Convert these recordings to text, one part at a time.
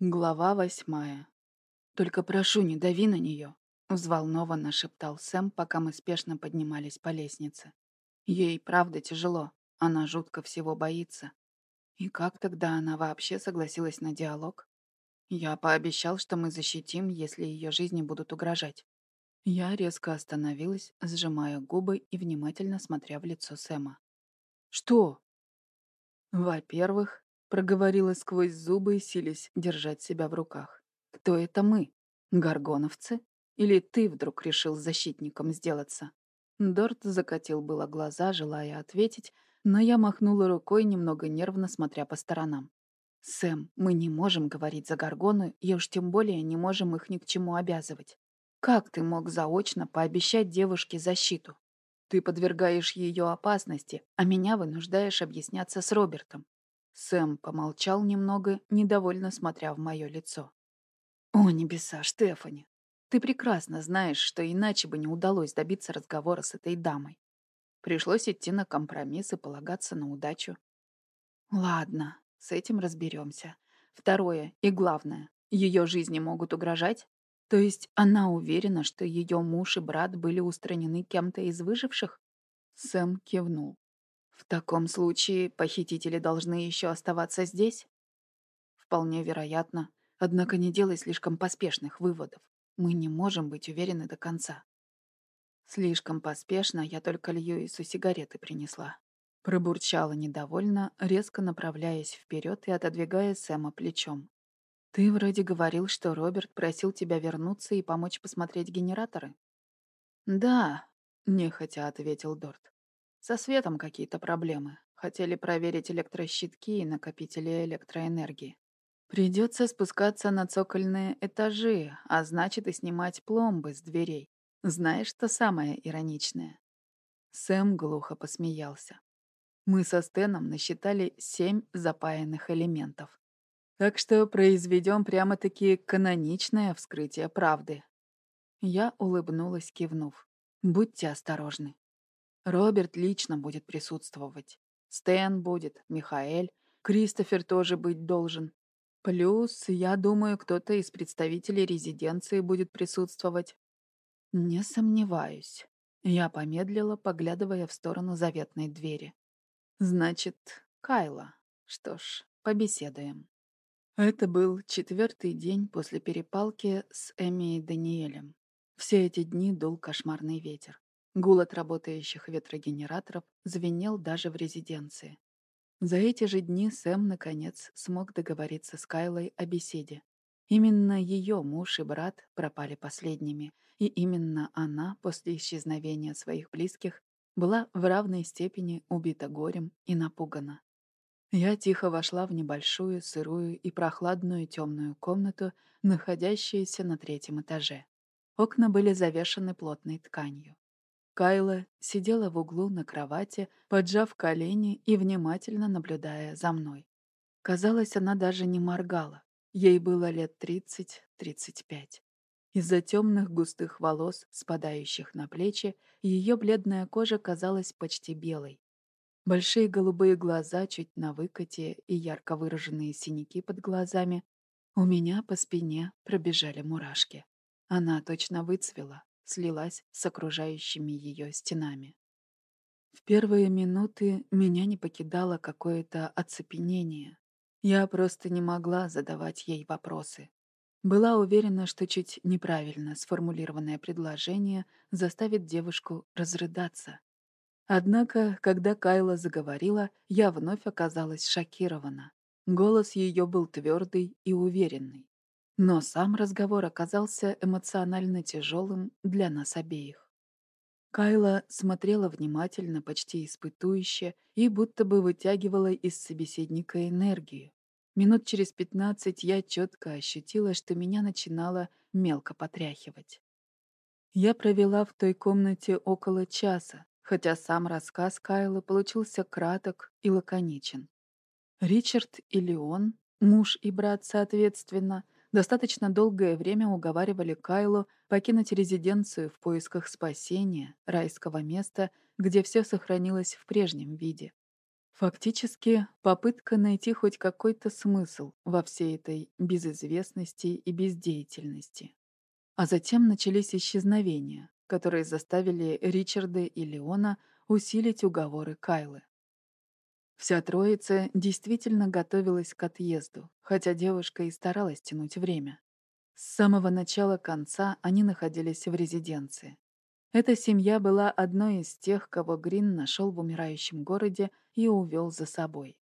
Глава восьмая. «Только прошу, не дави на нее», — взволнованно шептал Сэм, пока мы спешно поднимались по лестнице. «Ей правда тяжело, она жутко всего боится. И как тогда она вообще согласилась на диалог? Я пообещал, что мы защитим, если ее жизни будут угрожать. Я резко остановилась, сжимая губы и внимательно смотря в лицо Сэма. «Что?» «Во-первых, Проговорила сквозь зубы, силясь держать себя в руках. «Кто это мы? Горгоновцы? Или ты вдруг решил защитником сделаться?» Дорт закатил было глаза, желая ответить, но я махнула рукой, немного нервно смотря по сторонам. «Сэм, мы не можем говорить за Горгону, и уж тем более не можем их ни к чему обязывать. Как ты мог заочно пообещать девушке защиту? Ты подвергаешь ее опасности, а меня вынуждаешь объясняться с Робертом. Сэм помолчал немного, недовольно смотря в мое лицо. «О, небеса, Штефани! Ты прекрасно знаешь, что иначе бы не удалось добиться разговора с этой дамой. Пришлось идти на компромисс и полагаться на удачу. Ладно, с этим разберемся. Второе и главное, ее жизни могут угрожать? То есть она уверена, что ее муж и брат были устранены кем-то из выживших? Сэм кивнул. В таком случае похитители должны еще оставаться здесь? Вполне вероятно. Однако не делай слишком поспешных выводов. Мы не можем быть уверены до конца. Слишком поспешно я только Льюису сигареты принесла. Пробурчала недовольно, резко направляясь вперед и отодвигая Сэма плечом. «Ты вроде говорил, что Роберт просил тебя вернуться и помочь посмотреть генераторы?» «Да», — нехотя ответил Дорт. Со светом какие-то проблемы. Хотели проверить электрощитки и накопители электроэнергии. Придется спускаться на цокольные этажи, а значит и снимать пломбы с дверей. Знаешь, что самое ироничное? Сэм глухо посмеялся. Мы со Стеном насчитали семь запаянных элементов. Так что произведем прямо-таки каноничное вскрытие правды. Я улыбнулась, кивнув. Будьте осторожны. Роберт лично будет присутствовать. Стэн будет, Михаэль, Кристофер тоже быть должен. Плюс, я думаю, кто-то из представителей резиденции будет присутствовать. Не сомневаюсь. Я помедлила, поглядывая в сторону заветной двери. Значит, Кайла. Что ж, побеседуем. Это был четвертый день после перепалки с Эми и Даниэлем. Все эти дни дул кошмарный ветер. Гул от работающих ветрогенераторов звенел даже в резиденции. За эти же дни Сэм, наконец, смог договориться с Кайлой о беседе. Именно ее муж и брат пропали последними, и именно она, после исчезновения своих близких, была в равной степени убита горем и напугана. Я тихо вошла в небольшую, сырую и прохладную темную комнату, находящуюся на третьем этаже. Окна были завешаны плотной тканью. Кайла сидела в углу на кровати, поджав колени и внимательно наблюдая за мной. Казалось, она даже не моргала. Ей было лет 30-35. Из-за темных густых волос, спадающих на плечи, ее бледная кожа казалась почти белой. Большие голубые глаза чуть на выкате и ярко выраженные синяки под глазами. У меня по спине пробежали мурашки. Она точно выцвела, слилась с окружающими ее стенами. В первые минуты меня не покидало какое-то оцепенение. Я просто не могла задавать ей вопросы. Была уверена, что чуть неправильно сформулированное предложение заставит девушку разрыдаться. Однако, когда Кайла заговорила, я вновь оказалась шокирована. Голос ее был твердый и уверенный. Но сам разговор оказался эмоционально тяжелым для нас обеих. Кайла смотрела внимательно, почти испытующе, и будто бы вытягивала из собеседника энергию. Минут через пятнадцать я четко ощутила, что меня начинало мелко потряхивать. Я провела в той комнате около часа, хотя сам рассказ Кайлы получился краток и лаконичен. Ричард и Леон, муж и брат соответственно, — достаточно долгое время уговаривали Кайлу покинуть резиденцию в поисках спасения, райского места, где все сохранилось в прежнем виде. Фактически, попытка найти хоть какой-то смысл во всей этой безызвестности и бездеятельности. А затем начались исчезновения, которые заставили Ричарда и Леона усилить уговоры Кайлы. Вся троица действительно готовилась к отъезду, хотя девушка и старалась тянуть время. С самого начала конца они находились в резиденции. Эта семья была одной из тех, кого Грин нашел в умирающем городе и увел за собой.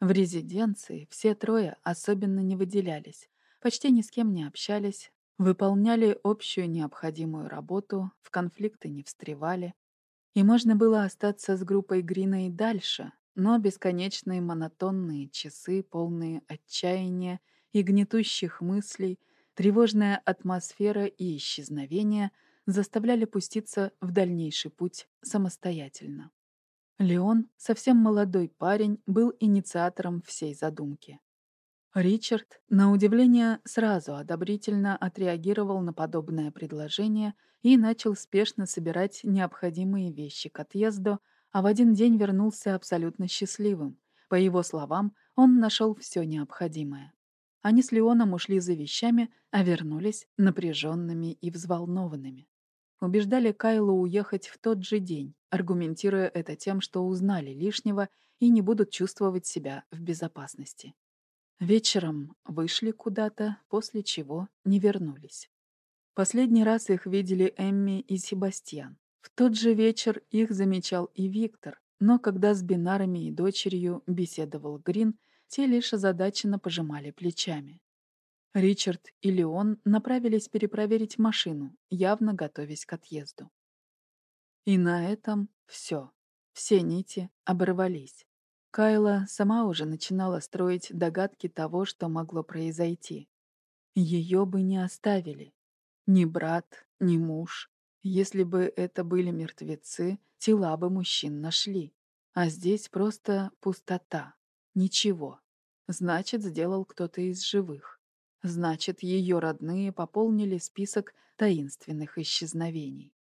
В резиденции все трое особенно не выделялись, почти ни с кем не общались, выполняли общую необходимую работу, в конфликты не встревали. И можно было остаться с группой Грина и дальше, но бесконечные монотонные часы, полные отчаяния и гнетущих мыслей, тревожная атмосфера и исчезновение заставляли пуститься в дальнейший путь самостоятельно. Леон, совсем молодой парень, был инициатором всей задумки. Ричард, на удивление, сразу одобрительно отреагировал на подобное предложение и начал спешно собирать необходимые вещи к отъезду, а в один день вернулся абсолютно счастливым. По его словам, он нашел все необходимое. Они с Леоном ушли за вещами, а вернулись напряженными и взволнованными. Убеждали Кайлу уехать в тот же день, аргументируя это тем, что узнали лишнего и не будут чувствовать себя в безопасности. Вечером вышли куда-то, после чего не вернулись. Последний раз их видели Эмми и Себастьян. В тот же вечер их замечал и Виктор, но когда с Бинарами и дочерью беседовал Грин, те лишь озадаченно пожимали плечами. Ричард и Леон направились перепроверить машину, явно готовясь к отъезду. И на этом все. Все нити оборвались. Кайла сама уже начинала строить догадки того, что могло произойти. Ее бы не оставили. Ни брат, ни муж. Если бы это были мертвецы, тела бы мужчин нашли. А здесь просто пустота. Ничего. Значит, сделал кто-то из живых. Значит, ее родные пополнили список таинственных исчезновений.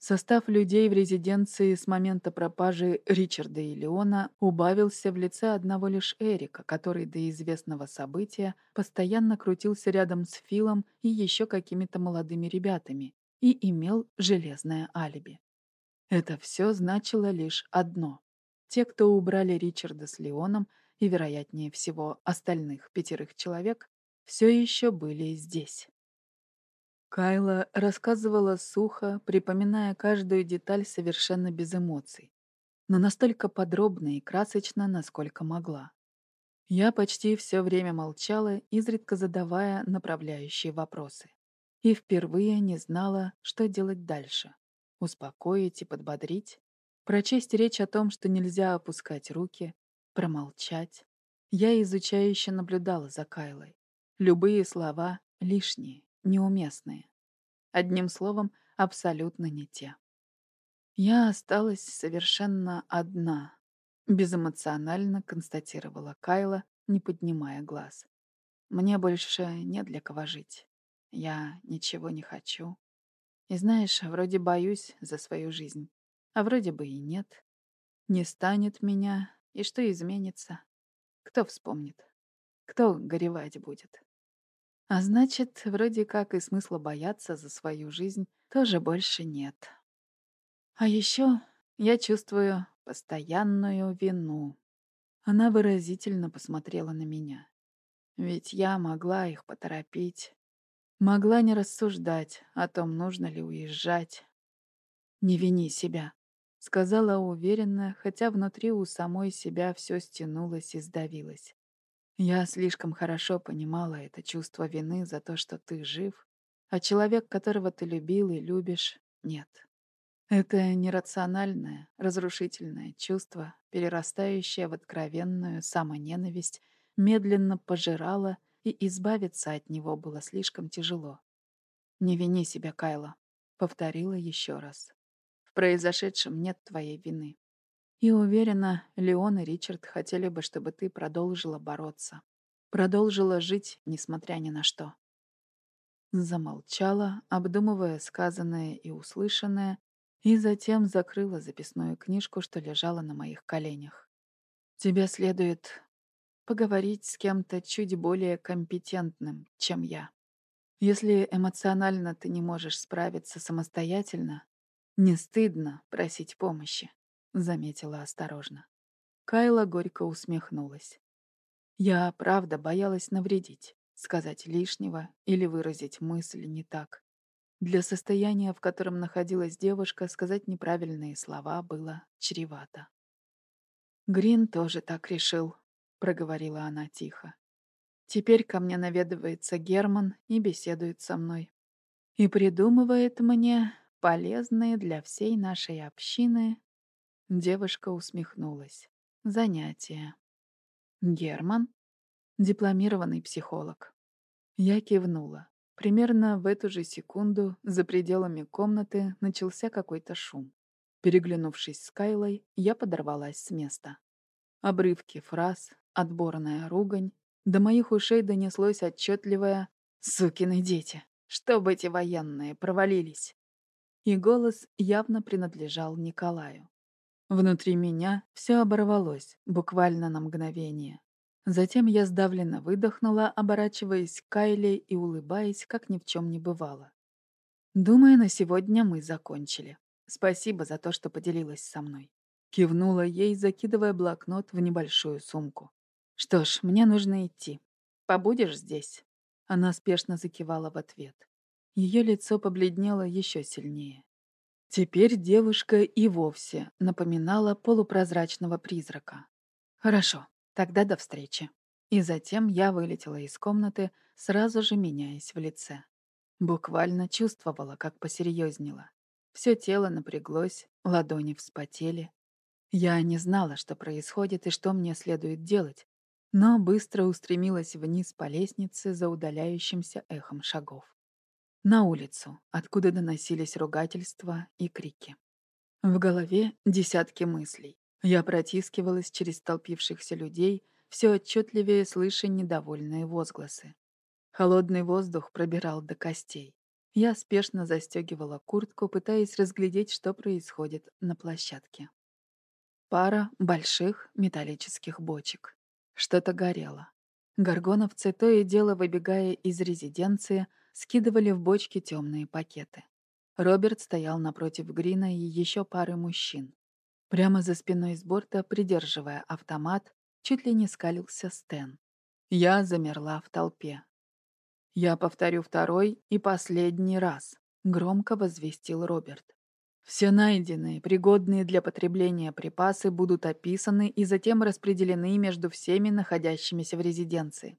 Состав людей в резиденции с момента пропажи Ричарда и Леона убавился в лице одного лишь Эрика, который до известного события постоянно крутился рядом с Филом и еще какими-то молодыми ребятами и имел железное алиби. Это все значило лишь одно. Те, кто убрали Ричарда с Леоном и, вероятнее всего, остальных пятерых человек, все еще были здесь. Кайла рассказывала сухо, припоминая каждую деталь совершенно без эмоций, но настолько подробно и красочно, насколько могла. Я почти все время молчала, изредка задавая направляющие вопросы. И впервые не знала, что делать дальше. Успокоить и подбодрить, прочесть речь о том, что нельзя опускать руки, промолчать. Я изучающе наблюдала за Кайлой. Любые слова лишние неуместные. Одним словом, абсолютно не те. Я осталась совершенно одна, безэмоционально констатировала Кайла, не поднимая глаз. Мне больше не для кого жить. Я ничего не хочу. И знаешь, вроде боюсь за свою жизнь, а вроде бы и нет. Не станет меня, и что изменится? Кто вспомнит? Кто горевать будет? А значит, вроде как и смысла бояться за свою жизнь тоже больше нет. А еще я чувствую постоянную вину. Она выразительно посмотрела на меня. Ведь я могла их поторопить. Могла не рассуждать о том, нужно ли уезжать. «Не вини себя», — сказала уверенно, хотя внутри у самой себя все стянулось и сдавилось. Я слишком хорошо понимала это чувство вины за то, что ты жив, а человек, которого ты любил и любишь, нет. Это нерациональное, разрушительное чувство, перерастающее в откровенную самоненависть, медленно пожирало, и избавиться от него было слишком тяжело. «Не вини себя, Кайла», — повторила еще раз. «В произошедшем нет твоей вины. И уверена, Леон и Ричард хотели бы, чтобы ты продолжила бороться. Продолжила жить, несмотря ни на что. Замолчала, обдумывая сказанное и услышанное, и затем закрыла записную книжку, что лежала на моих коленях. Тебе следует поговорить с кем-то чуть более компетентным, чем я. Если эмоционально ты не можешь справиться самостоятельно, не стыдно просить помощи, заметила осторожно. Кайла горько усмехнулась. Я, правда, боялась навредить, сказать лишнего или выразить мысль не так. Для состояния, в котором находилась девушка, сказать неправильные слова было чревато. «Грин тоже так решил», — проговорила она тихо. «Теперь ко мне наведывается Герман и беседует со мной. И придумывает мне полезные для всей нашей общины...» Девушка усмехнулась. «Занятия». «Герман?» «Дипломированный психолог». Я кивнула. Примерно в эту же секунду за пределами комнаты начался какой-то шум. Переглянувшись с Кайлой, я подорвалась с места. Обрывки фраз, отборная ругань, до моих ушей донеслось отчетливое «Сукины дети! Чтобы эти военные провалились!» И голос явно принадлежал Николаю. Внутри меня все оборвалось, буквально на мгновение. Затем я сдавленно выдохнула, оборачиваясь к Кайле и улыбаясь, как ни в чем не бывало. «Думаю, на сегодня мы закончили. Спасибо за то, что поделилась со мной». Кивнула ей, закидывая блокнот в небольшую сумку. «Что ж, мне нужно идти. Побудешь здесь?» Она спешно закивала в ответ. Ее лицо побледнело еще сильнее. Теперь девушка и вовсе напоминала полупрозрачного призрака. «Хорошо, Тогда до встречи. И затем я вылетела из комнаты, сразу же меняясь в лице. Буквально чувствовала, как посерьезнела. Все тело напряглось, ладони вспотели. Я не знала, что происходит и что мне следует делать, но быстро устремилась вниз по лестнице за удаляющимся эхом шагов. На улицу, откуда доносились ругательства и крики. В голове десятки мыслей. Я протискивалась через толпившихся людей, все отчетливее слыша недовольные возгласы. Холодный воздух пробирал до костей. Я спешно застегивала куртку, пытаясь разглядеть, что происходит на площадке. Пара больших металлических бочек. Что-то горело. Горгоновцы, то и дело выбегая из резиденции, скидывали в бочки темные пакеты. Роберт стоял напротив Грина и еще пары мужчин. Прямо за спиной с борта, придерживая автомат, чуть ли не скалился Стэн. Я замерла в толпе. «Я повторю второй и последний раз», — громко возвестил Роберт. «Все найденные, пригодные для потребления припасы будут описаны и затем распределены между всеми находящимися в резиденции.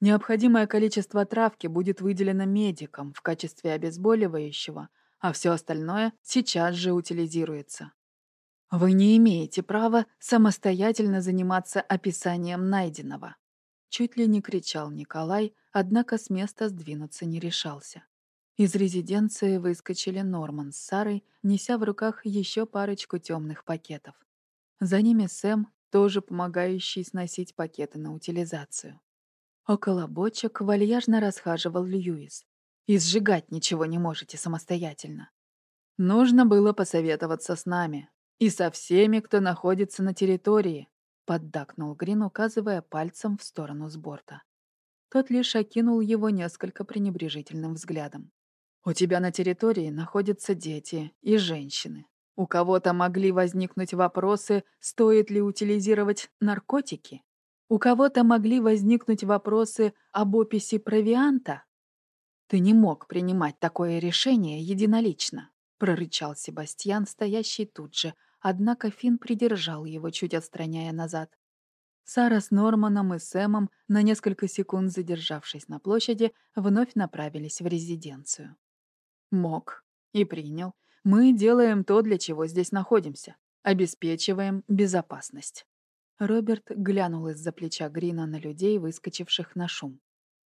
Необходимое количество травки будет выделено медикам в качестве обезболивающего, а все остальное сейчас же утилизируется. Вы не имеете права самостоятельно заниматься описанием найденного. Чуть ли не кричал Николай, однако с места сдвинуться не решался. Из резиденции выскочили Норман с Сарой, неся в руках еще парочку темных пакетов. За ними Сэм, тоже помогающий сносить пакеты на утилизацию. Около бочек вальяжно расхаживал Льюис. «И сжигать ничего не можете самостоятельно». «Нужно было посоветоваться с нами», «И со всеми, кто находится на территории», — поддакнул Грин, указывая пальцем в сторону с борта. Тот лишь окинул его несколько пренебрежительным взглядом. «У тебя на территории находятся дети и женщины. У кого-то могли возникнуть вопросы, стоит ли утилизировать наркотики? У кого-то могли возникнуть вопросы об описи провианта? Ты не мог принимать такое решение единолично», — прорычал Себастьян, стоящий тут же, однако Финн придержал его, чуть отстраняя назад. Сара с Норманом и Сэмом, на несколько секунд задержавшись на площади, вновь направились в резиденцию. Мог. И принял. Мы делаем то, для чего здесь находимся. Обеспечиваем безопасность. Роберт глянул из-за плеча Грина на людей, выскочивших на шум.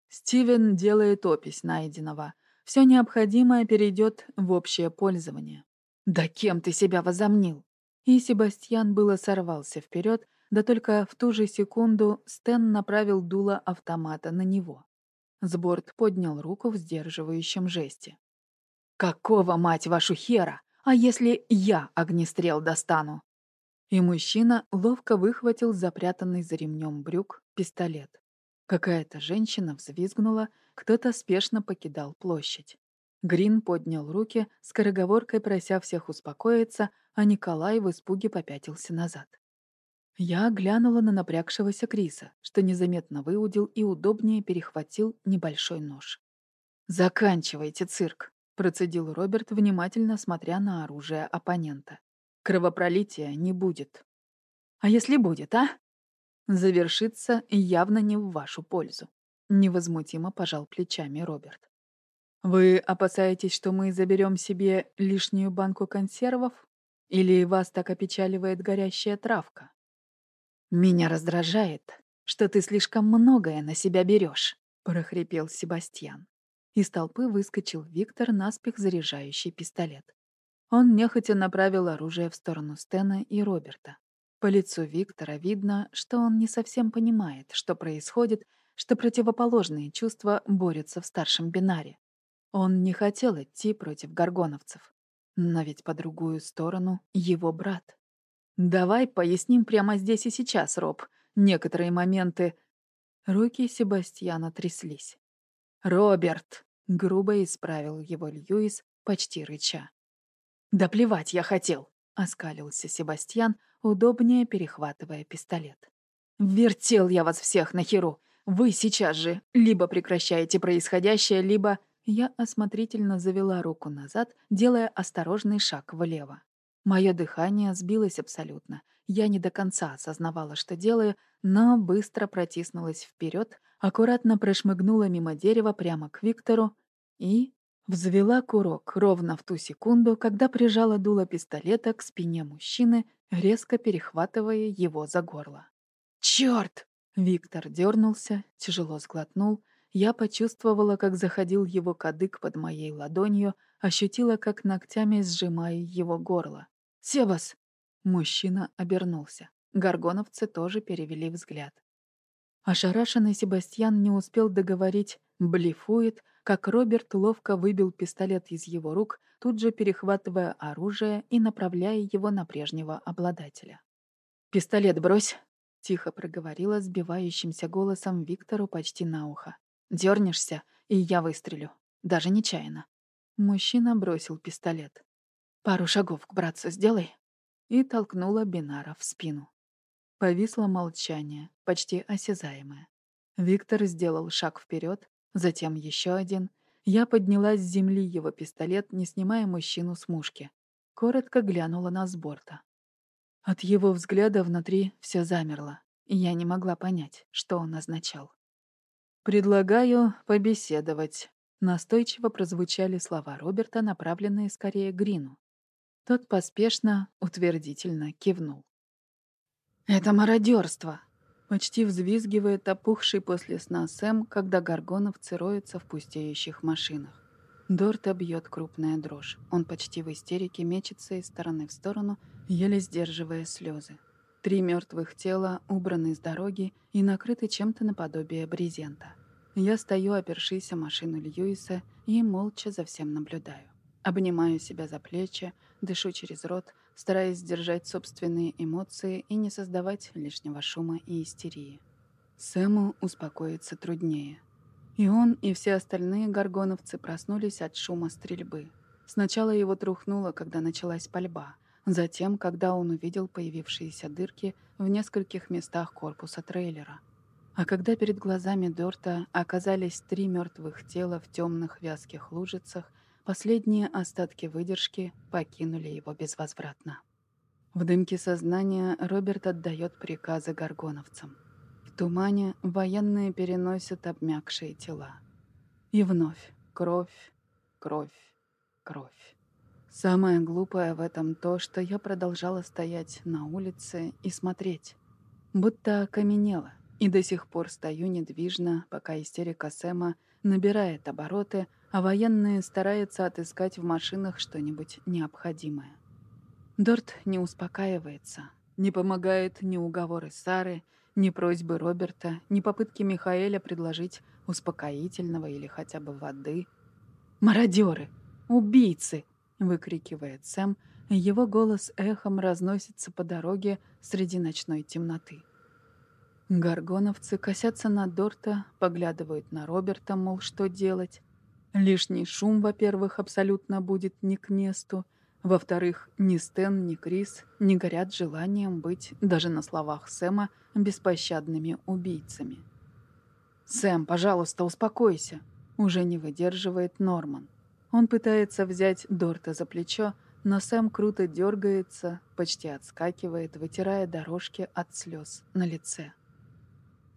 Стивен делает опись найденного. Все необходимое перейдет в общее пользование. «Да кем ты себя возомнил?» И Себастьян было сорвался вперед, да только в ту же секунду Стэн направил дуло автомата на него. Сборд поднял руку в сдерживающем жесте. «Какого, мать вашу, хера? А если я огнестрел достану?» и мужчина ловко выхватил запрятанный за ремнем брюк пистолет. Какая-то женщина взвизгнула, кто-то спешно покидал площадь. Грин поднял руки, скороговоркой прося всех успокоиться, а Николай в испуге попятился назад. Я глянула на напрягшегося Криса, что незаметно выудил и удобнее перехватил небольшой нож. «Заканчивайте цирк», — процедил Роберт, внимательно смотря на оружие оппонента. «Кровопролития не будет». «А если будет, а?» «Завершится явно не в вашу пользу», — невозмутимо пожал плечами Роберт. «Вы опасаетесь, что мы заберем себе лишнюю банку консервов? Или вас так опечаливает горящая травка?» «Меня раздражает, что ты слишком многое на себя берешь», — прохрипел Себастьян. Из толпы выскочил Виктор, наспех заряжающий пистолет. Он нехотя направил оружие в сторону Стена и Роберта. По лицу Виктора видно, что он не совсем понимает, что происходит, что противоположные чувства борются в старшем бинаре. Он не хотел идти против горгоновцев. Но ведь по другую сторону его брат. «Давай поясним прямо здесь и сейчас, Роб. Некоторые моменты...» Руки Себастьяна тряслись. «Роберт!» — грубо исправил его Льюис, почти рыча. «Да плевать я хотел!» — оскалился Себастьян, удобнее перехватывая пистолет. «Вертел я вас всех на херу! Вы сейчас же либо прекращаете происходящее, либо...» Я осмотрительно завела руку назад, делая осторожный шаг влево. Мое дыхание сбилось абсолютно. Я не до конца осознавала, что делаю, но быстро протиснулась вперед, аккуратно прошмыгнула мимо дерева прямо к Виктору и взвела курок ровно в ту секунду, когда прижала дуло пистолета к спине мужчины, резко перехватывая его за горло. «Чёрт!» Виктор дернулся, тяжело сглотнул. Я почувствовала, как заходил его кадык под моей ладонью, ощутила, как ногтями сжимаю его горло. «Себас!» Мужчина обернулся. Горгоновцы тоже перевели взгляд. Ошарашенный Себастьян не успел договорить «блефует», как Роберт ловко выбил пистолет из его рук, тут же перехватывая оружие и направляя его на прежнего обладателя. «Пистолет брось!» — тихо проговорила сбивающимся голосом Виктору почти на ухо. «Дернешься, и я выстрелю. Даже нечаянно». Мужчина бросил пистолет. «Пару шагов к братцу сделай!» И толкнула Бинара в спину. Повисло молчание, почти осязаемое. Виктор сделал шаг вперед, затем еще один. Я подняла с земли его пистолет, не снимая мужчину с мушки. Коротко глянула на сборта. От его взгляда внутри все замерло, и я не могла понять, что он означал. «Предлагаю побеседовать», — настойчиво прозвучали слова Роберта, направленные скорее Грину. Тот поспешно, утвердительно кивнул. «Это мародерство!» Почти взвизгивает опухший после сна Сэм, когда горгоновцы роются в пустеющих машинах. Дорта бьет крупная дрожь. Он почти в истерике мечется из стороны в сторону, еле сдерживая слезы. Три мертвых тела убраны с дороги и накрыты чем-то наподобие брезента. Я стою, опершись о машину Льюиса, и молча за всем наблюдаю. Обнимаю себя за плечи, дышу через рот, стараясь сдержать собственные эмоции и не создавать лишнего шума и истерии. Сэму успокоиться труднее. И он, и все остальные горгоновцы проснулись от шума стрельбы. Сначала его трухнуло, когда началась пальба. Затем, когда он увидел появившиеся дырки в нескольких местах корпуса трейлера. А когда перед глазами Дорта оказались три мертвых тела в темных вязких лужицах, Последние остатки выдержки покинули его безвозвратно. В дымке сознания Роберт отдает приказы горгоновцам. В тумане военные переносят обмякшие тела. И вновь кровь, кровь, кровь. Самое глупое в этом то, что я продолжала стоять на улице и смотреть. Будто окаменела, и до сих пор стою недвижно, пока истерика Сэма набирает обороты, а военные стараются отыскать в машинах что-нибудь необходимое. Дорт не успокаивается. Не помогает ни уговоры Сары, ни просьбы Роберта, ни попытки Михаэля предложить успокоительного или хотя бы воды. «Мародеры! Убийцы!» — выкрикивает Сэм. Его голос эхом разносится по дороге среди ночной темноты. Горгоновцы косятся на Дорта, поглядывают на Роберта, мол, что делать. Лишний шум, во-первых, абсолютно будет не к месту. Во-вторых, ни Стэн, ни Крис не горят желанием быть, даже на словах Сэма, беспощадными убийцами. «Сэм, пожалуйста, успокойся!» Уже не выдерживает Норман. Он пытается взять Дорта за плечо, но Сэм круто дергается, почти отскакивает, вытирая дорожки от слез на лице.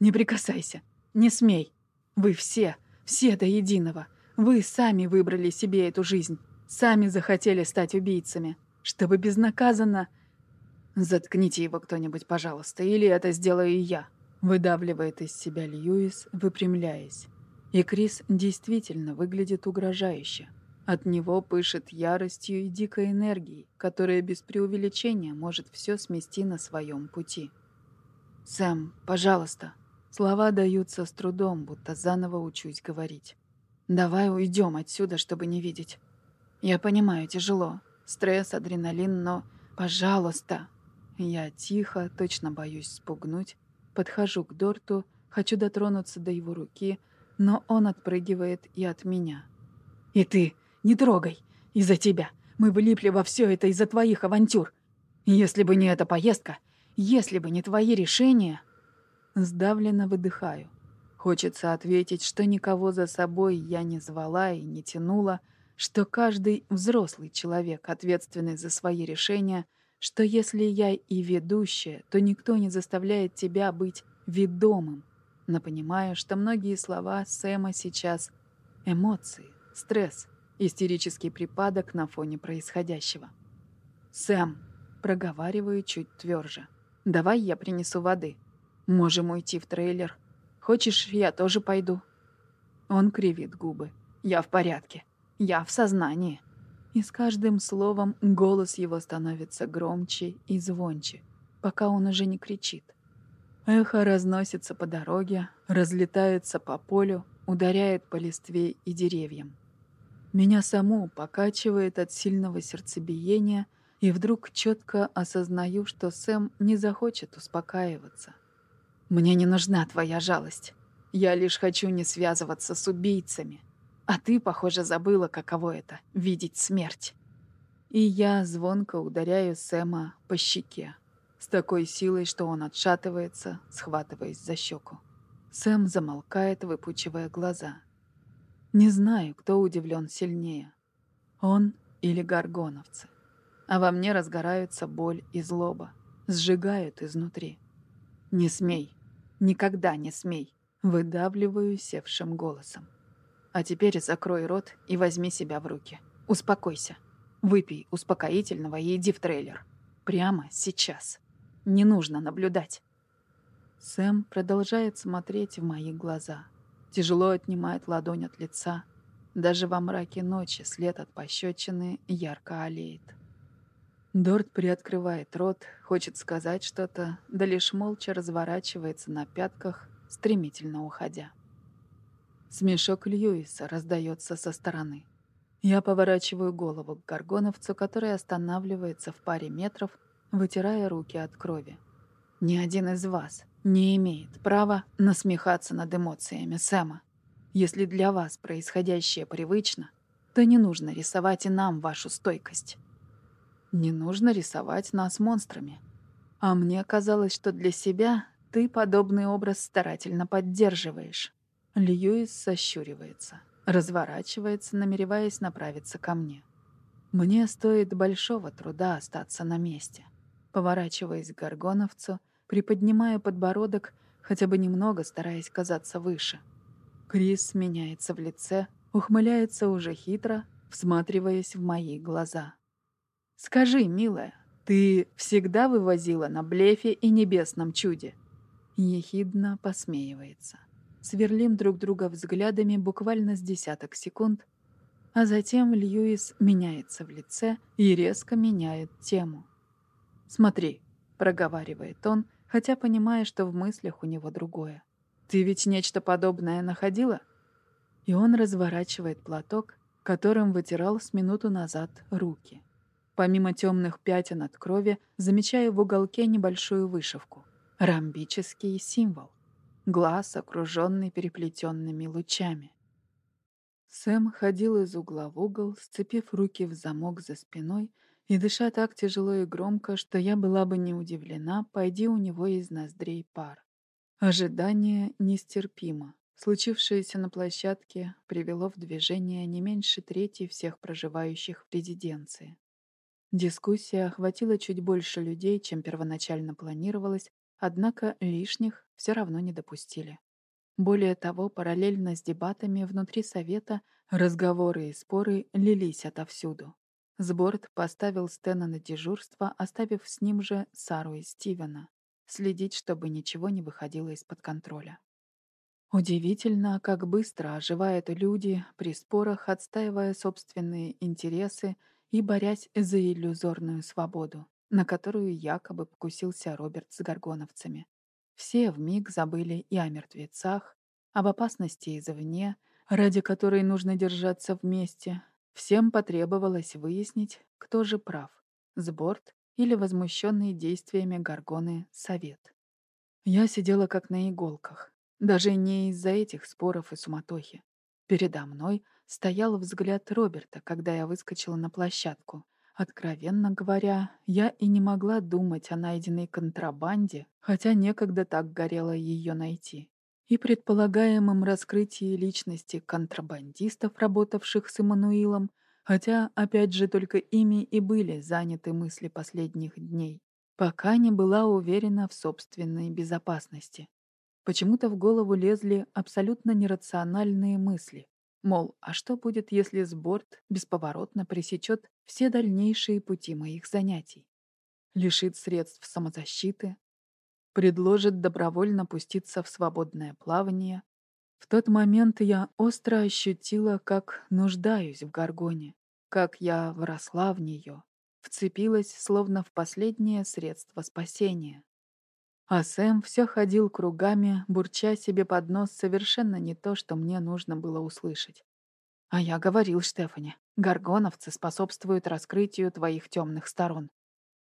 «Не прикасайся! Не смей! Вы все, все до единого! Вы сами выбрали себе эту жизнь! Сами захотели стать убийцами! Чтобы безнаказанно...» «Заткните его кто-нибудь, пожалуйста, или это сделаю я!» Выдавливает из себя Льюис, выпрямляясь. И Крис действительно выглядит угрожающе. От него пышет яростью и дикой энергией, которая без преувеличения может все смести на своем пути. «Сэм, пожалуйста». Слова даются с трудом, будто заново учусь говорить. «Давай уйдем отсюда, чтобы не видеть. Я понимаю, тяжело. Стресс, адреналин, но... Пожалуйста!» Я тихо, точно боюсь спугнуть, подхожу к Дорту, хочу дотронуться до его руки, но он отпрыгивает и от меня. «И ты, не трогай! Из-за тебя! Мы влипли во все это из-за твоих авантюр! Если бы не эта поездка, если бы не твои решения...» Сдавленно выдыхаю. Хочется ответить, что никого за собой я не звала и не тянула, что каждый взрослый человек, ответственный за свои решения, что если я и ведущая, то никто не заставляет тебя быть ведомым, но понимаю, что многие слова Сэма сейчас — эмоции, стресс, истерический припадок на фоне происходящего. «Сэм», — проговариваю чуть тверже, — «давай я принесу воды. Можем уйти в трейлер. Хочешь, я тоже пойду?» Он кривит губы. «Я в порядке. Я в сознании». И с каждым словом голос его становится громче и звонче, пока он уже не кричит. Эхо разносится по дороге, разлетается по полю, ударяет по листве и деревьям. Меня саму покачивает от сильного сердцебиения, и вдруг четко осознаю, что Сэм не захочет успокаиваться. «Мне не нужна твоя жалость. Я лишь хочу не связываться с убийцами. А ты, похоже, забыла, каково это — видеть смерть». И я звонко ударяю Сэма по щеке с такой силой, что он отшатывается, схватываясь за щеку. Сэм замолкает, выпучивая глаза. Не знаю, кто удивлен сильнее. Он или горгоновцы. А во мне разгораются боль и злоба. Сжигают изнутри. «Не смей! Никогда не смей!» Выдавливаю севшим голосом. «А теперь закрой рот и возьми себя в руки. Успокойся. Выпей успокоительного и иди в трейлер. Прямо сейчас». Не нужно наблюдать. Сэм продолжает смотреть в мои глаза. Тяжело отнимает ладонь от лица. Даже во мраке ночи след от пощечины ярко олеет. Дорт приоткрывает рот, хочет сказать что-то, да лишь молча разворачивается на пятках, стремительно уходя. Смешок Льюиса раздается со стороны. Я поворачиваю голову к горгоновцу, который останавливается в паре метров вытирая руки от крови. «Ни один из вас не имеет права насмехаться над эмоциями Сэма. Если для вас происходящее привычно, то не нужно рисовать и нам вашу стойкость. Не нужно рисовать нас монстрами. А мне казалось, что для себя ты подобный образ старательно поддерживаешь». Льюис сощуривается, разворачивается, намереваясь направиться ко мне. Мне стоит большого труда остаться на месте — Поворачиваясь к Горгоновцу, приподнимая подбородок, хотя бы немного стараясь казаться выше. Крис меняется в лице, ухмыляется уже хитро, всматриваясь в мои глаза. «Скажи, милая, ты всегда вывозила на блефе и небесном чуде?» Ехидно посмеивается. Сверлим друг друга взглядами буквально с десяток секунд, а затем Льюис меняется в лице и резко меняет тему. «Смотри», — проговаривает он, хотя понимая, что в мыслях у него другое. «Ты ведь нечто подобное находила?» И он разворачивает платок, которым вытирал с минуту назад руки. Помимо темных пятен от крови, замечаю в уголке небольшую вышивку. Ромбический символ. Глаз, окруженный переплетенными лучами. Сэм ходил из угла в угол, сцепив руки в замок за спиной и дыша так тяжело и громко, что я была бы не удивлена, пойди у него из ноздрей пар. Ожидание нестерпимо. Случившееся на площадке привело в движение не меньше трети всех проживающих в резиденции. Дискуссия охватила чуть больше людей, чем первоначально планировалось, однако лишних все равно не допустили. Более того, параллельно с дебатами внутри Совета разговоры и споры лились отовсюду. Сборд поставил Стэна на дежурство, оставив с ним же Сару и Стивена. Следить, чтобы ничего не выходило из-под контроля. Удивительно, как быстро оживают люди при спорах, отстаивая собственные интересы и борясь за иллюзорную свободу, на которую якобы покусился Роберт с горгоновцами. Все вмиг забыли и о мертвецах, об опасности извне, ради которой нужно держаться вместе. Всем потребовалось выяснить, кто же прав — Сборд или возмущенный действиями Гаргоны Совет. Я сидела как на иголках, даже не из-за этих споров и суматохи. Передо мной — стоял взгляд Роберта, когда я выскочила на площадку. Откровенно говоря, я и не могла думать о найденной контрабанде, хотя некогда так горело ее найти. И предполагаемом раскрытии личности контрабандистов, работавших с Эммануилом, хотя, опять же, только ими и были заняты мысли последних дней, пока не была уверена в собственной безопасности. Почему-то в голову лезли абсолютно нерациональные мысли. Мол, а что будет, если сборд бесповоротно пресечет все дальнейшие пути моих занятий? Лишит средств самозащиты? Предложит добровольно пуститься в свободное плавание? В тот момент я остро ощутила, как нуждаюсь в горгоне, как я вросла в нее, вцепилась словно в последнее средство спасения. А Сэм все ходил кругами, бурча себе под нос совершенно не то, что мне нужно было услышать. А я говорил Штефане, горгоновцы способствуют раскрытию твоих темных сторон.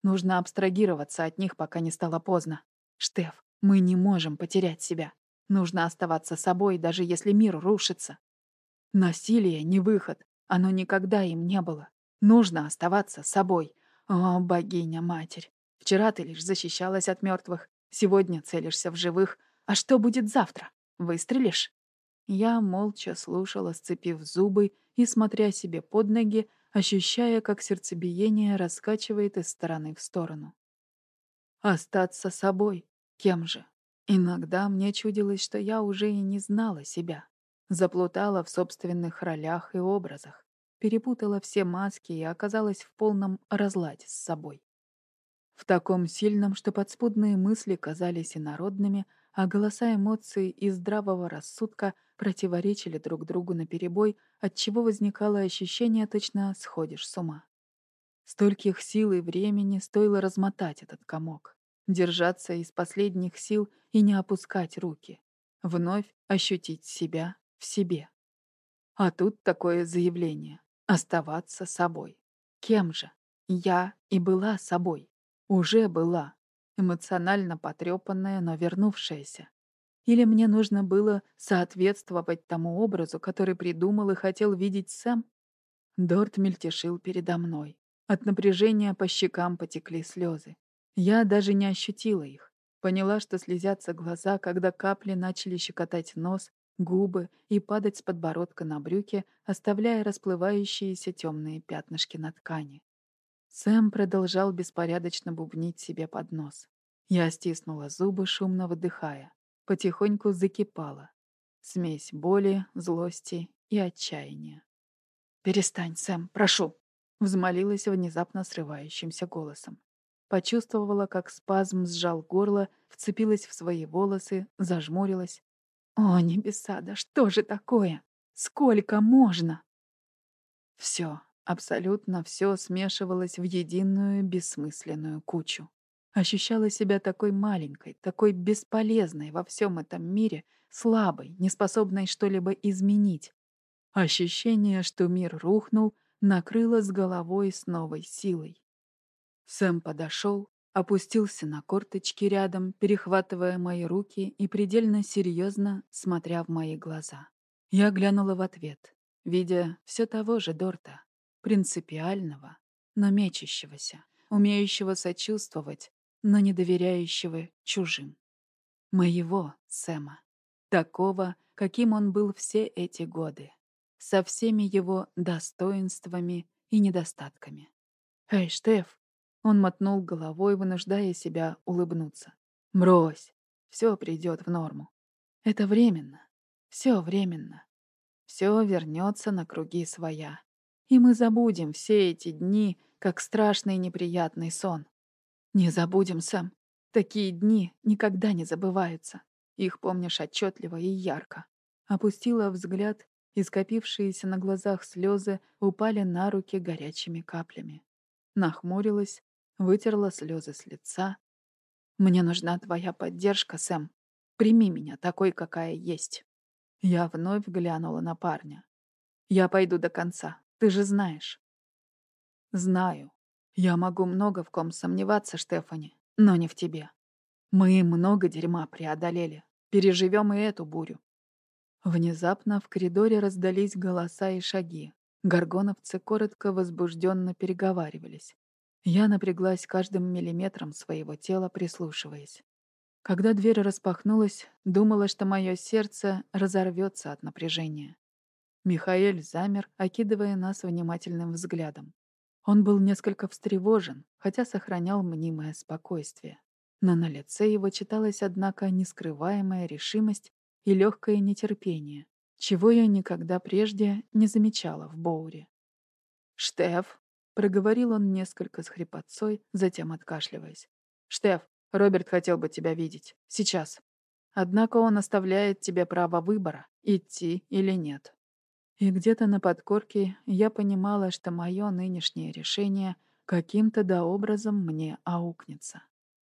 Нужно абстрагироваться от них, пока не стало поздно. Штеф, мы не можем потерять себя. Нужно оставаться собой, даже если мир рушится. Насилие — не выход. Оно никогда им не было. Нужно оставаться собой. О, богиня-матерь. Вчера ты лишь защищалась от мертвых, Сегодня целишься в живых. А что будет завтра? Выстрелишь?» Я молча слушала, сцепив зубы и смотря себе под ноги, ощущая, как сердцебиение раскачивает из стороны в сторону. Остаться собой. Кем же? Иногда мне чудилось, что я уже и не знала себя. Заплутала в собственных ролях и образах. Перепутала все маски и оказалась в полном разладе с собой. В таком сильном, что подспудные мысли казались инородными, а голоса эмоций и здравого рассудка противоречили друг другу наперебой, отчего возникало ощущение, точно сходишь с ума. Стольких сил и времени стоило размотать этот комок, держаться из последних сил и не опускать руки, вновь ощутить себя в себе. А тут такое заявление — оставаться собой. Кем же? Я и была собой. Уже была. Эмоционально потрепанная, но вернувшаяся. Или мне нужно было соответствовать тому образу, который придумал и хотел видеть Сэм? Дорт мельтешил передо мной. От напряжения по щекам потекли слезы. Я даже не ощутила их. Поняла, что слезятся глаза, когда капли начали щекотать нос, губы и падать с подбородка на брюки, оставляя расплывающиеся темные пятнышки на ткани. Сэм продолжал беспорядочно бубнить себе под нос. Я стиснула зубы, шумно выдыхая. Потихоньку закипала. Смесь боли, злости и отчаяния. «Перестань, Сэм, прошу!» Взмолилась внезапно срывающимся голосом. Почувствовала, как спазм сжал горло, вцепилась в свои волосы, зажмурилась. «О, небеса, да что же такое? Сколько можно?» Все, Абсолютно все смешивалось в единую бессмысленную кучу. Ощущала себя такой маленькой, такой бесполезной во всем этом мире, слабой, неспособной что-либо изменить. Ощущение, что мир рухнул, накрыло с головой с новой силой. Сэм подошел, опустился на корточки рядом, перехватывая мои руки и предельно серьезно смотря в мои глаза. Я глянула в ответ, видя все того же Дорта, принципиального, но мечущегося, умеющего сочувствовать, но не доверяющего чужим. Моего Сэма. Такого, каким он был все эти годы. Со всеми его достоинствами и недостатками. «Эй, Штеф!» Он мотнул головой, вынуждая себя улыбнуться. «Брось! Все придет в норму. Это временно. Все временно. Все вернется на круги своя. И мы забудем все эти дни, как страшный неприятный сон. Не забудем, Сэм. Такие дни никогда не забываются. Их помнишь отчетливо и ярко. Опустила взгляд, и скопившиеся на глазах слезы упали на руки горячими каплями. Нахмурилась, вытерла слезы с лица. «Мне нужна твоя поддержка, Сэм. Прими меня такой, какая есть». Я вновь глянула на парня. «Я пойду до конца, ты же знаешь». «Знаю. Я могу много в ком сомневаться, Штефани, но не в тебе. Мы много дерьма преодолели. Переживем и эту бурю». Внезапно в коридоре раздались голоса и шаги. Горгоновцы коротко возбужденно переговаривались. Я напряглась каждым миллиметром своего тела, прислушиваясь. Когда дверь распахнулась, думала, что мое сердце разорвется от напряжения. Михаэль замер, окидывая нас внимательным взглядом. Он был несколько встревожен, хотя сохранял мнимое спокойствие. Но на лице его читалась, однако, нескрываемая решимость и легкое нетерпение, чего я никогда прежде не замечала в Боуре. «Штеф!» — проговорил он несколько с хрипотцой, затем откашливаясь. «Штеф, Роберт хотел бы тебя видеть. Сейчас. Однако он оставляет тебе право выбора, идти или нет. И где-то на подкорке я понимала, что мое нынешнее решение каким-то да образом мне аукнется.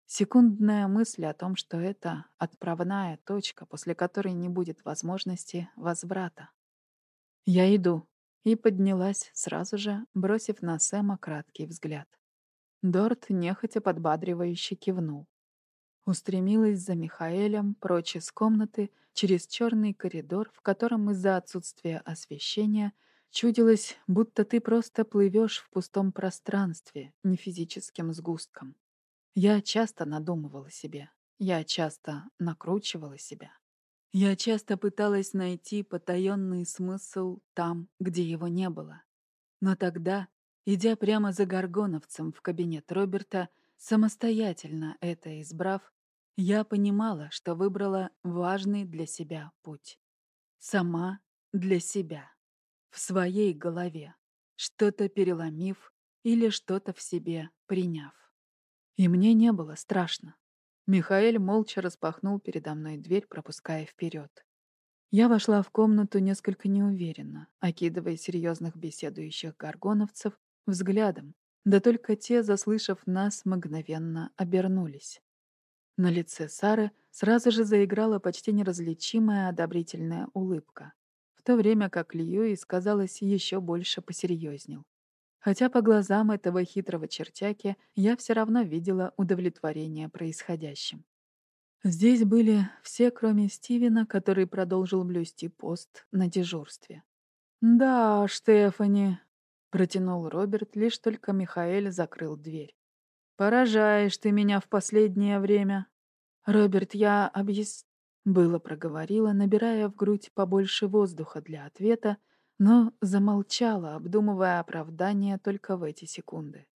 Секундная мысль о том, что это отправная точка, после которой не будет возможности возврата. Я иду. И поднялась сразу же, бросив на Сэма краткий взгляд. Дорт нехотя подбадривающе кивнул устремилась за Михаэлем прочь из комнаты через черный коридор, в котором из-за отсутствия освещения чудилось, будто ты просто плывешь в пустом пространстве, не физическим сгустком. Я часто надумывала себе, я часто накручивала себя. Я часто пыталась найти потаенный смысл там, где его не было. Но тогда, идя прямо за горгоновцем в кабинет Роберта, самостоятельно это избрав, я понимала, что выбрала важный для себя путь. Сама для себя. В своей голове. Что-то переломив или что-то в себе приняв. И мне не было страшно. Михаэль молча распахнул передо мной дверь, пропуская вперед. Я вошла в комнату несколько неуверенно, окидывая серьезных беседующих горгоновцев взглядом, да только те, заслышав нас, мгновенно обернулись. На лице Сары сразу же заиграла почти неразличимая одобрительная улыбка, в то время как Льюис, казалось, еще больше посерьезнел. Хотя по глазам этого хитрого чертяки я все равно видела удовлетворение происходящим. Здесь были все, кроме Стивена, который продолжил блюсти пост на дежурстве. «Да, Штефани», — протянул Роберт, лишь только Михаэль закрыл дверь. «Поражаешь ты меня в последнее время». «Роберт, я объяс...» Было проговорила, набирая в грудь побольше воздуха для ответа, но замолчала, обдумывая оправдание только в эти секунды.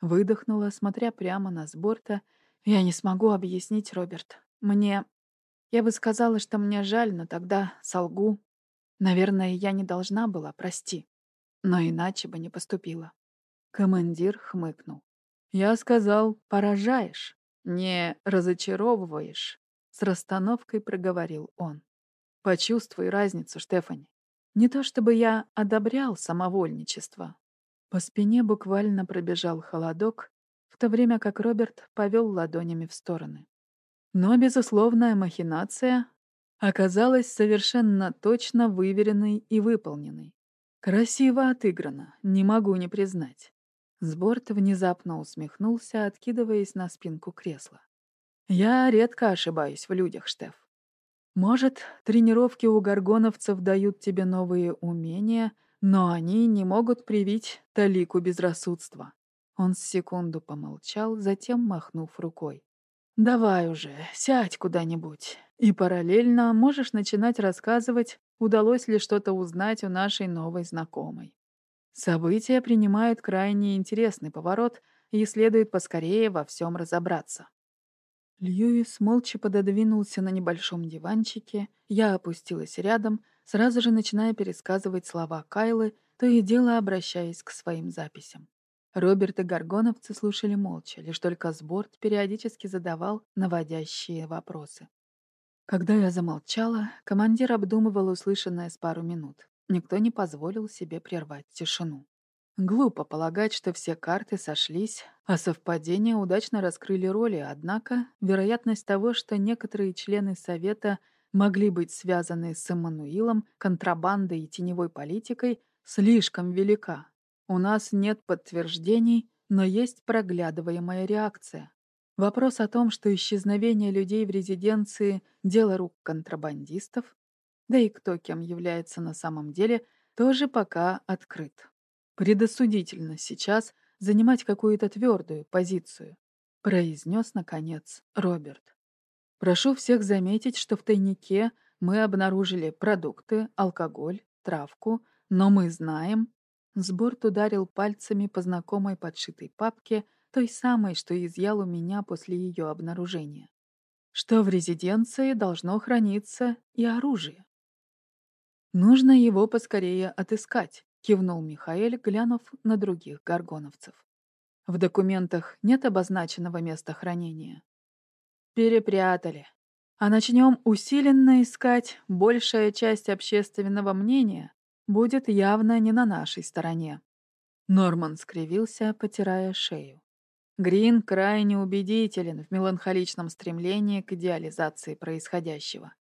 Выдохнула, смотря прямо на сборта. «Я не смогу объяснить, Роберт. Мне... Я бы сказала, что мне жаль, но тогда солгу. Наверное, я не должна была, прости. Но иначе бы не поступила». Командир хмыкнул. Я сказал, поражаешь, не разочаровываешь. С расстановкой проговорил он. Почувствуй разницу, Штефани. Не то чтобы я одобрял самовольничество. По спине буквально пробежал холодок, в то время как Роберт повел ладонями в стороны. Но безусловная махинация оказалась совершенно точно выверенной и выполненной. Красиво отыграно, не могу не признать. Сборт внезапно усмехнулся, откидываясь на спинку кресла. «Я редко ошибаюсь в людях, Штеф. Может, тренировки у горгоновцев дают тебе новые умения, но они не могут привить талику безрассудства». Он с секунду помолчал, затем махнув рукой. «Давай уже, сядь куда-нибудь. И параллельно можешь начинать рассказывать, удалось ли что-то узнать у нашей новой знакомой. События принимают крайне интересный поворот, и следует поскорее во всем разобраться. Льюис молча пододвинулся на небольшом диванчике, я опустилась рядом, сразу же начиная пересказывать слова Кайлы, то и дело обращаясь к своим записям. Роберт и Горгоновцы слушали молча, лишь только Сборд периодически задавал наводящие вопросы. Когда я замолчала, командир обдумывал услышанное с пару минут. Никто не позволил себе прервать тишину. Глупо полагать, что все карты сошлись, а совпадения удачно раскрыли роли, однако вероятность того, что некоторые члены Совета могли быть связаны с Эммануилом, контрабандой и теневой политикой, слишком велика. У нас нет подтверждений, но есть проглядываемая реакция. Вопрос о том, что исчезновение людей в резиденции – дело рук контрабандистов, да и кто кем является на самом деле, тоже пока открыт. Предосудительно сейчас занимать какую-то твердую позицию, произнес, наконец, Роберт. Прошу всех заметить, что в тайнике мы обнаружили продукты, алкоголь, травку, но мы знаем... Сборт ударил пальцами по знакомой подшитой папке, той самой, что изъял у меня после ее обнаружения. Что в резиденции должно храниться и оружие. «Нужно его поскорее отыскать», — кивнул Михаэль, глянув на других горгоновцев. «В документах нет обозначенного места хранения». «Перепрятали. А начнем усиленно искать, большая часть общественного мнения будет явно не на нашей стороне». Норман скривился, потирая шею. Грин крайне убедителен в меланхоличном стремлении к идеализации происходящего.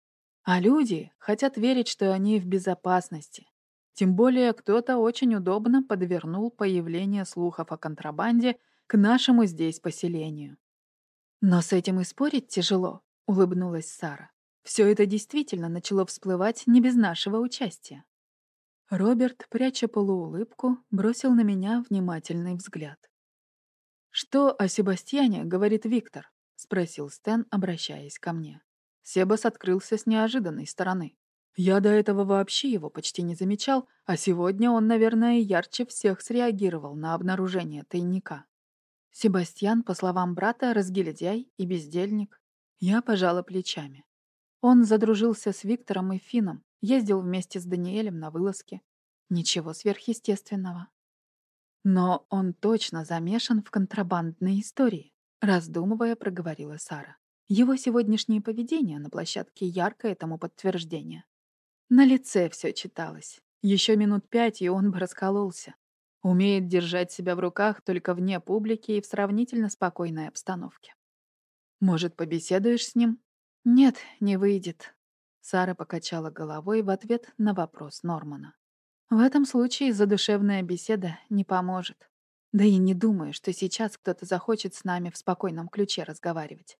А люди хотят верить, что они в безопасности. Тем более кто-то очень удобно подвернул появление слухов о контрабанде к нашему здесь поселению. «Но с этим и спорить тяжело», — улыбнулась Сара. «Все это действительно начало всплывать не без нашего участия». Роберт, пряча полуулыбку, бросил на меня внимательный взгляд. «Что о Себастьяне говорит Виктор?» — спросил Стэн, обращаясь ко мне. Себас открылся с неожиданной стороны. Я до этого вообще его почти не замечал, а сегодня он, наверное, ярче всех среагировал на обнаружение тайника. Себастьян, по словам брата, разгильдяй и бездельник. Я пожала плечами. Он задружился с Виктором и Фином, ездил вместе с Даниэлем на вылазки. Ничего сверхъестественного. Но он точно замешан в контрабандной истории, раздумывая, проговорила Сара. Его сегодняшнее поведение на площадке яркое тому подтверждение. На лице все читалось. Еще минут пять, и он бы раскололся. Умеет держать себя в руках только вне публики и в сравнительно спокойной обстановке. Может, побеседуешь с ним? Нет, не выйдет. Сара покачала головой в ответ на вопрос Нормана. В этом случае задушевная беседа не поможет. Да и не думаю, что сейчас кто-то захочет с нами в спокойном ключе разговаривать.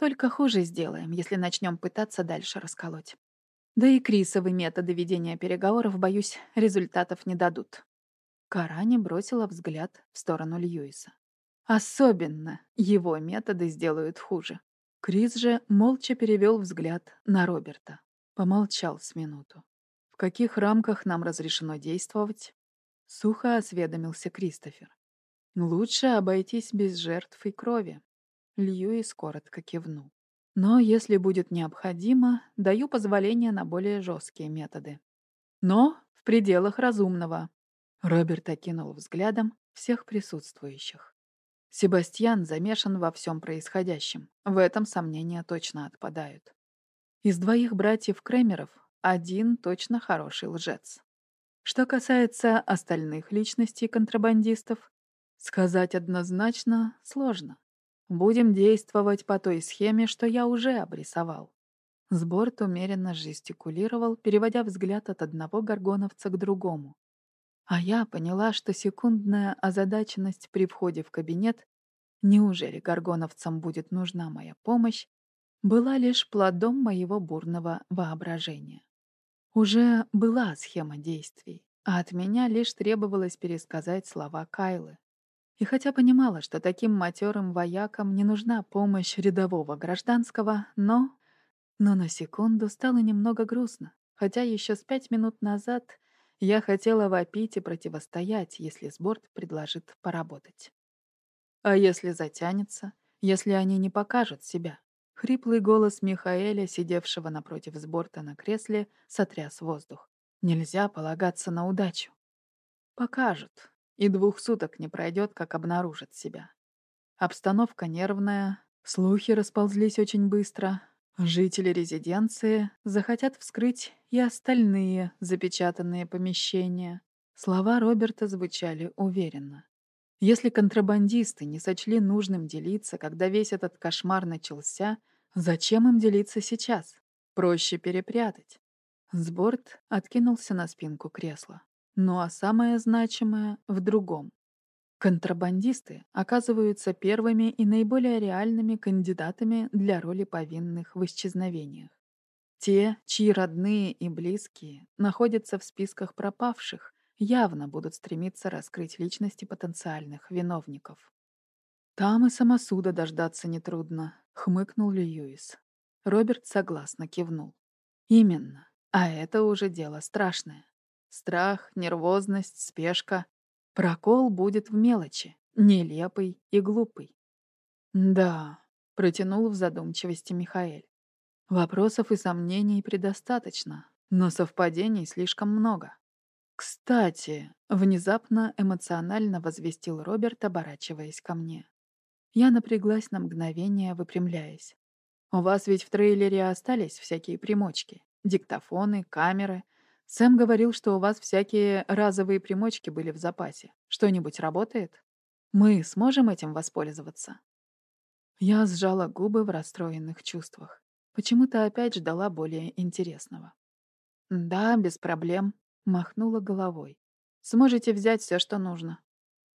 Только хуже сделаем, если начнем пытаться дальше расколоть. Да и Крисовы методы ведения переговоров, боюсь, результатов не дадут. Карани бросила взгляд в сторону Льюиса. Особенно его методы сделают хуже. Крис же молча перевел взгляд на Роберта. Помолчал с минуту. «В каких рамках нам разрешено действовать?» Сухо осведомился Кристофер. «Лучше обойтись без жертв и крови. Льюис коротко кивнул. Но если будет необходимо, даю позволение на более жесткие методы. Но в пределах разумного. Роберт окинул взглядом всех присутствующих. Себастьян замешан во всем происходящем. В этом сомнения точно отпадают. Из двоих братьев Кремеров один точно хороший лжец. Что касается остальных личностей контрабандистов, сказать однозначно сложно. Будем действовать по той схеме, что я уже обрисовал. Сборт умеренно жестикулировал, переводя взгляд от одного горгоновца к другому. А я поняла, что секундная озадаченность при входе в кабинет неужели горгоновцам будет нужна моя помощь, была лишь плодом моего бурного воображения. Уже была схема действий, а от меня лишь требовалось пересказать слова Кайлы. И хотя понимала, что таким матерым воякам не нужна помощь рядового гражданского, но... Но на секунду стало немного грустно, хотя еще с пять минут назад я хотела вопить и противостоять, если Сборд предложит поработать. А если затянется, если они не покажут себя? Хриплый голос Михаэля, сидевшего напротив Сборта на кресле, сотряс воздух. Нельзя полагаться на удачу. Покажут, и двух суток не пройдет, как обнаружат себя. Обстановка нервная, слухи расползлись очень быстро. Жители резиденции захотят вскрыть и остальные запечатанные помещения. Слова Роберта звучали уверенно. Если контрабандисты не сочли нужным делиться, когда весь этот кошмар начался, зачем им делиться сейчас? Проще перепрятать. Сборд откинулся на спинку кресла. Ну а самое значимое — в другом. Контрабандисты оказываются первыми и наиболее реальными кандидатами для роли повинных в исчезновениях. Те, чьи родные и близкие находятся в списках пропавших, явно будут стремиться раскрыть личности потенциальных виновников. «Там и самосуда дождаться нетрудно», — хмыкнул Льюис. Роберт согласно кивнул. «Именно. А это уже дело страшное. Страх, нервозность, спешка. Прокол будет в мелочи, нелепый и глупый. «Да», — протянул в задумчивости Михаэль. «Вопросов и сомнений предостаточно, но совпадений слишком много». «Кстати», — внезапно эмоционально возвестил Роберт, оборачиваясь ко мне. Я напряглась на мгновение, выпрямляясь. «У вас ведь в трейлере остались всякие примочки?» диктофоны, камеры. Сэм говорил, что у вас всякие разовые примочки были в запасе. Что-нибудь работает? Мы сможем этим воспользоваться?» Я сжала губы в расстроенных чувствах. Почему-то опять ждала более интересного. «Да, без проблем», — махнула головой. «Сможете взять все, что нужно.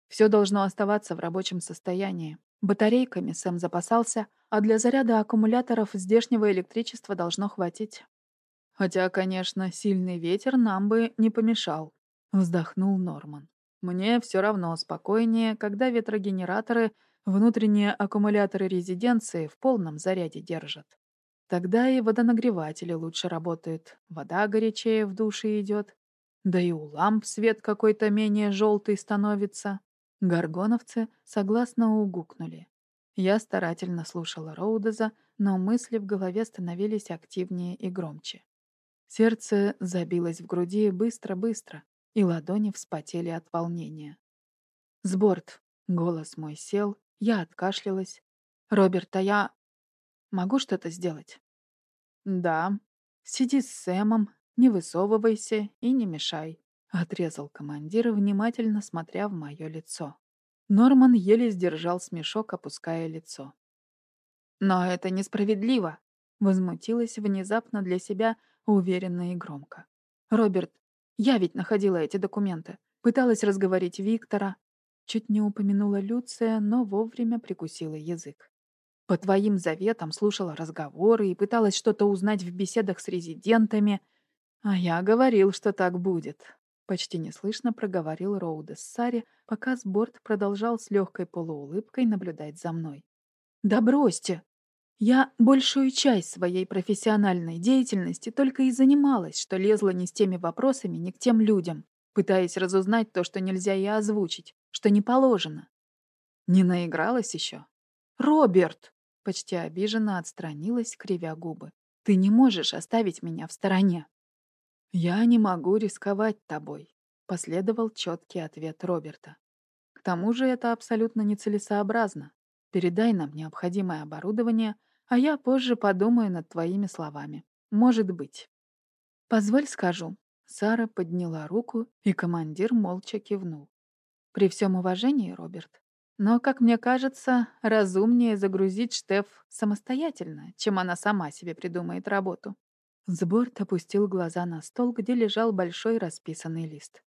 Все должно оставаться в рабочем состоянии. Батарейками Сэм запасался, а для заряда аккумуляторов здешнего электричества должно хватить. Хотя, конечно, сильный ветер нам бы не помешал, вздохнул Норман. Мне все равно спокойнее, когда ветрогенераторы, внутренние аккумуляторы резиденции в полном заряде держат. Тогда и водонагреватели лучше работают, вода горячее в душе идет, да и у ламп свет какой-то менее желтый становится. Горгоновцы согласно угукнули. Я старательно слушала Роудеза, но мысли в голове становились активнее и громче. Сердце забилось в груди быстро-быстро, и ладони вспотели от волнения. «Сборд!» — голос мой сел, я откашлялась. «Роберт, а я... могу что-то сделать?» «Да. Сиди с Сэмом, не высовывайся и не мешай», — отрезал командир, внимательно смотря в мое лицо. Норман еле сдержал смешок, опуская лицо. «Но это несправедливо!» — возмутилась внезапно для себя — уверенно и громко. «Роберт, я ведь находила эти документы. Пыталась разговорить Виктора. Чуть не упомянула Люция, но вовремя прикусила язык. По твоим заветам слушала разговоры и пыталась что-то узнать в беседах с резидентами. А я говорил, что так будет. Почти неслышно проговорил Роудес Сари, пока Сборд продолжал с легкой полуулыбкой наблюдать за мной. «Да бросьте!» Я большую часть своей профессиональной деятельности только и занималась, что лезла не с теми вопросами, не к тем людям, пытаясь разузнать то, что нельзя и озвучить, что не положено. Не наигралась еще? «Роберт!» — почти обиженно отстранилась, кривя губы. «Ты не можешь оставить меня в стороне». «Я не могу рисковать тобой», — последовал четкий ответ Роберта. «К тому же это абсолютно нецелесообразно. Передай нам необходимое оборудование, а я позже подумаю над твоими словами. Может быть. Позволь скажу. Сара подняла руку, и командир молча кивнул. При всем уважении, Роберт. Но, как мне кажется, разумнее загрузить Штеф самостоятельно, чем она сама себе придумает работу. Сборт опустил глаза на стол, где лежал большой расписанный лист.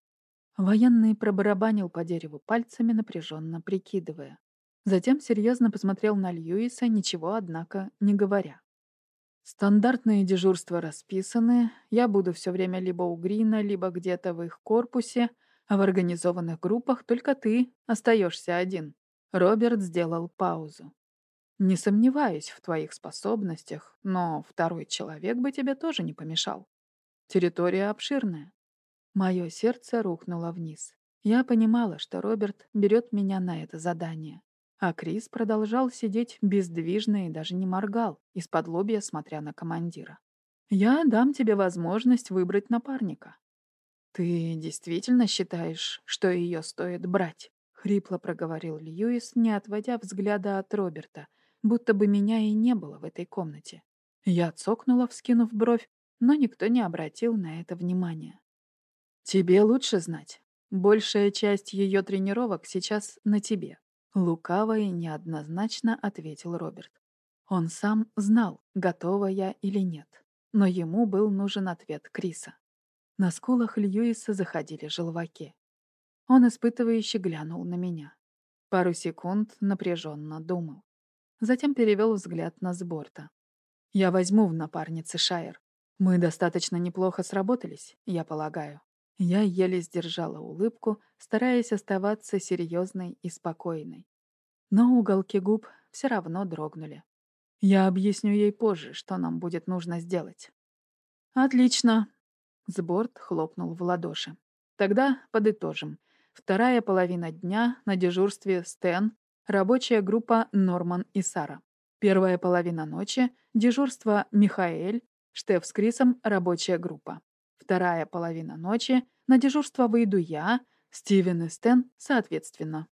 Военный пробарабанил по дереву пальцами, напряженно прикидывая. Затем серьезно посмотрел на Льюиса, ничего, однако, не говоря. Стандартные дежурства расписаны. Я буду все время либо у Грина, либо где-то в их корпусе, а в организованных группах только ты остаешься один. Роберт сделал паузу. Не сомневаюсь в твоих способностях, но второй человек бы тебе тоже не помешал. Территория обширная. Мое сердце рухнуло вниз. Я понимала, что Роберт берет меня на это задание. А Крис продолжал сидеть бездвижно и даже не моргал, из-под лобья смотря на командира. «Я дам тебе возможность выбрать напарника». «Ты действительно считаешь, что ее стоит брать?» — хрипло проговорил Льюис, не отводя взгляда от Роберта, будто бы меня и не было в этой комнате. Я цокнула, вскинув бровь, но никто не обратил на это внимания. «Тебе лучше знать. Большая часть ее тренировок сейчас на тебе», — лукаво и неоднозначно ответил Роберт. Он сам знал, готова я или нет, но ему был нужен ответ Криса. На скулах Льюиса заходили желваки. Он испытывающе глянул на меня. Пару секунд напряженно думал. Затем перевел взгляд на Сборта. «Я возьму в напарницы Шайер. Мы достаточно неплохо сработались, я полагаю. Я еле сдержала улыбку, стараясь оставаться серьезной и спокойной. Но уголки губ все равно дрогнули. Я объясню ей позже, что нам будет нужно сделать. Отлично. Сборд хлопнул в ладоши. Тогда подытожим. Вторая половина дня на дежурстве Стэн, рабочая группа Норман и Сара. Первая половина ночи — дежурство Михаэль, Штеф с Крисом, рабочая группа. Вторая половина ночи. На дежурство выйду я, Стивен и Стэн, соответственно.